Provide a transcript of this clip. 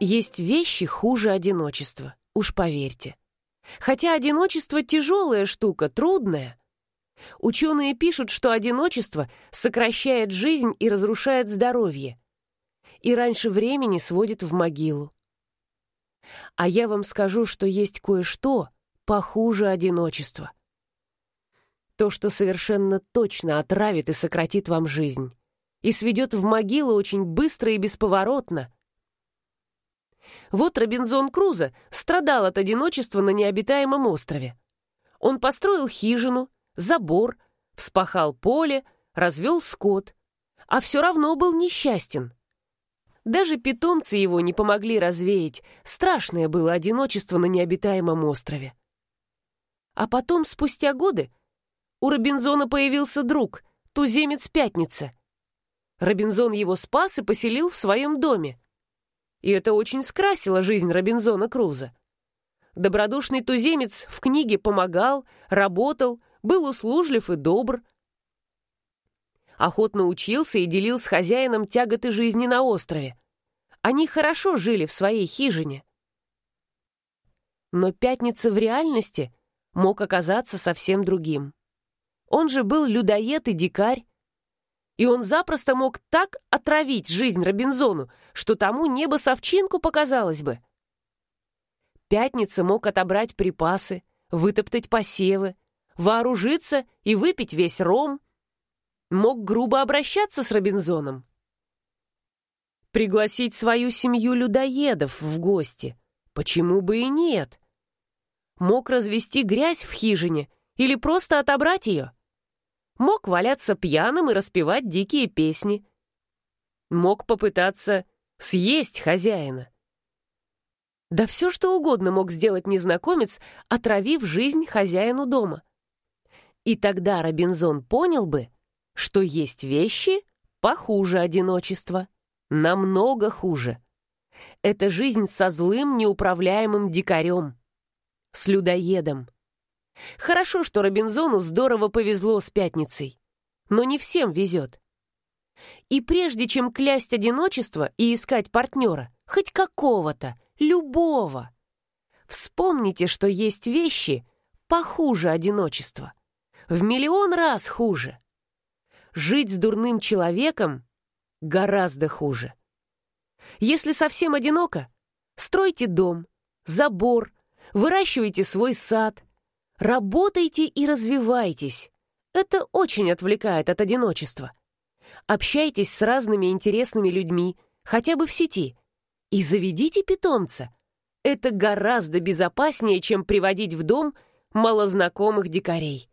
Есть вещи хуже одиночества, уж поверьте. Хотя одиночество тяжелая штука, трудная. Ученые пишут, что одиночество сокращает жизнь и разрушает здоровье. И раньше времени сводит в могилу. А я вам скажу, что есть кое-что похуже одиночества. То, что совершенно точно отравит и сократит вам жизнь. И сведет в могилу очень быстро и бесповоротно. Вот Робинзон Крузо страдал от одиночества на необитаемом острове. Он построил хижину, забор, вспахал поле, развел скот, а все равно был несчастен. Даже питомцы его не помогли развеять, страшное было одиночество на необитаемом острове. А потом, спустя годы, у Робинзона появился друг, туземец Пятница. Робинзон его спас и поселил в своем доме. И это очень скрасило жизнь Робинзона Круза. Добродушный туземец в книге помогал, работал, был услужлив и добр. Охотно учился и делил с хозяином тяготы жизни на острове. Они хорошо жили в своей хижине. Но Пятница в реальности мог оказаться совсем другим. Он же был людоед и дикарь, и он запросто мог так отравить жизнь Робинзону, что тому небо совчинку показалось бы. Пятница мог отобрать припасы, вытоптать посевы, вооружиться и выпить весь ром. Мог грубо обращаться с Робинзоном. Пригласить свою семью людоедов в гости. Почему бы и нет? Мог развести грязь в хижине или просто отобрать ее мог валяться пьяным и распевать дикие песни. Мог попытаться съесть хозяина. Да все что угодно мог сделать незнакомец, отравив жизнь хозяину дома. И тогда Робинзон понял бы, что есть вещи похуже одиночества, намного хуже. Это жизнь со злым неуправляемым дикарем, с людоедом. Хорошо, что Робинзону здорово повезло с пятницей. Но не всем везет. И прежде чем клясть одиночество и искать партнера, хоть какого-то, любого, вспомните, что есть вещи похуже одиночества. В миллион раз хуже. Жить с дурным человеком гораздо хуже. Если совсем одиноко, стройте дом, забор, выращивайте свой сад, Работайте и развивайтесь. Это очень отвлекает от одиночества. Общайтесь с разными интересными людьми, хотя бы в сети. И заведите питомца. Это гораздо безопаснее, чем приводить в дом малознакомых дикарей.